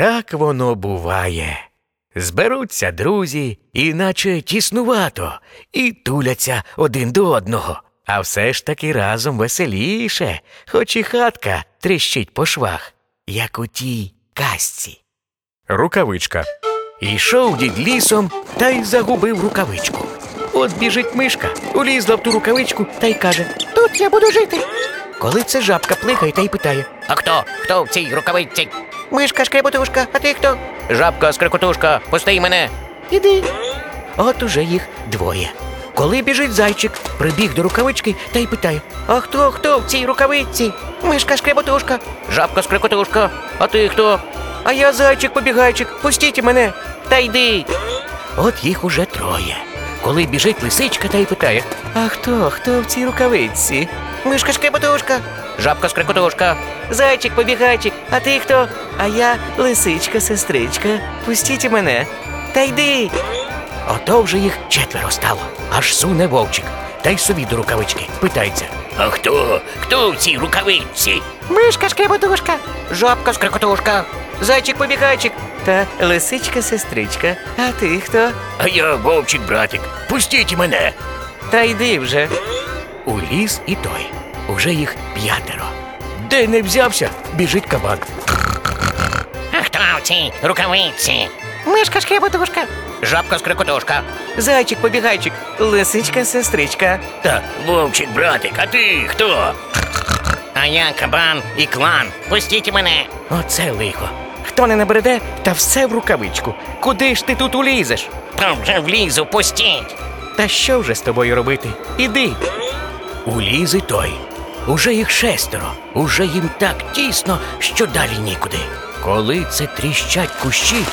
Так воно буває. Зберуться друзі, іначе тіснувато, і туляться один до одного. А все ж таки разом веселіше, хоч і хатка тріщить по швах, як у тій казці. Рукавичка. Ішов дід лісом та й загубив рукавичку. От біжить мишка, улізла в ту рукавичку та й каже: Тут я буду жити. Коли це жабка плихає та й питає: А хто? Хто в цій рукавичці? Мишка шкрепотушка, а ти хто? Жабка скрикотушка, пусти мене. Іди. От уже їх двоє. Коли біжить зайчик, прибіг до рукавички та й питає: А хто хто в цій рукавичці? Мишка шкреботушка. Жабка скрикотушка, а ти хто? А я зайчик побігайчик, пустіть мене. Та йди. От їх уже троє. Коли біжить лисичка та й питає: А хто, хто в цій рукавичці? Мишка шкреботушка. Жабка скрикотушка. Зайчик побігайчик, а ти хто? А я лисичка, сестричка. Пустіть мене. Та йди. Ото вже їх четверо стало. Аж суне вовчик. Та й собі до рукавички. Питається. А хто? Хто в цій рукавичці? Мишка шкреботушка, Жабка скрикотушка. зайчик побігайчик та лисичка сестричка. А ти хто? А я вовчик братик. Пустіть мене. Та йди вже. У ліс і той. Уже їх п'ятеро. Де не взявся, біжить кабан. А хто в цій рукавичці? Мишка шкреботушка, Жабка скрикотушка. зайчик побігайчик, лисичка сестричка. Та вовчик братик, а ти хто? А я кабан і клан. Пустіть мене. Оце лихо. Хто не набреде, та все в рукавичку. Куди ж ти тут улізеш? Та вже влізу, пустіть. Та що вже з тобою робити? Іди. Уліз і той. Уже їх шестеро, уже їм так тісно, що далі нікуди. Коли це тріщать кущі,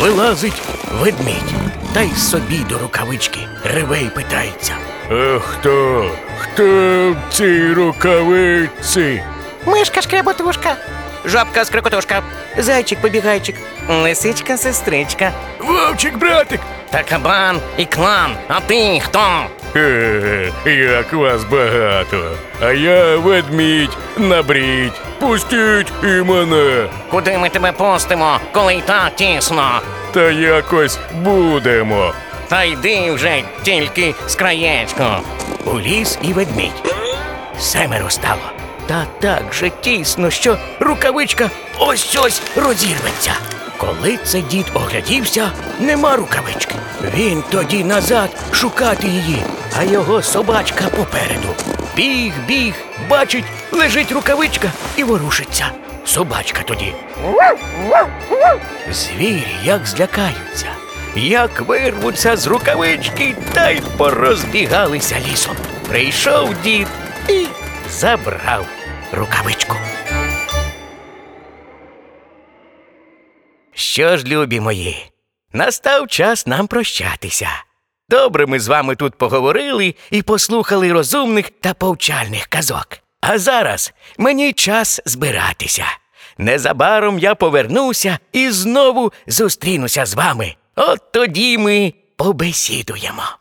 вилазить ведмідь, та й собі до рукавички реве й питається. А хто? Хто в цій рукавиці? Мишка шкреботушка, жабка скрикотушка, зайчик побігайчик, лисичка сестричка. Вовчик, братик! Та кабан і клан. А ти хто? Е, як вас багато. А я ведмідь, набріть. Пустіть і мене. Куди ми тебе пустимо, коли й так тісно? Та якось будемо. Та йди вже тільки з краєчку. Уліз і ведмідь. Семеро стало. Та так же тісно, що рукавичка ось ось розірветься. Коли це дід оглядівся, нема рукавички. Він тоді назад шукати її, а його собачка попереду. Біг, біг, бачить, лежить рукавичка і ворушиться. Собачка тоді. Звірі як злякаються, як вирвуться з рукавички та й порозбігалися лісом. Прийшов дід і забрав рукавичку. Що ж, любі мої, настав час нам прощатися. Добре ми з вами тут поговорили і послухали розумних та повчальних казок. А зараз мені час збиратися. Незабаром я повернуся і знову зустрінуся з вами. От тоді ми побесідуємо.